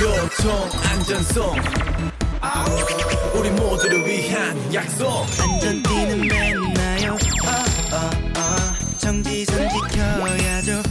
교통 안전성. 우리 모두를 위한 약속. 안전띠는 맨나요. 어, 아, 어, 아, 어. 아. 정지선 지켜야죠.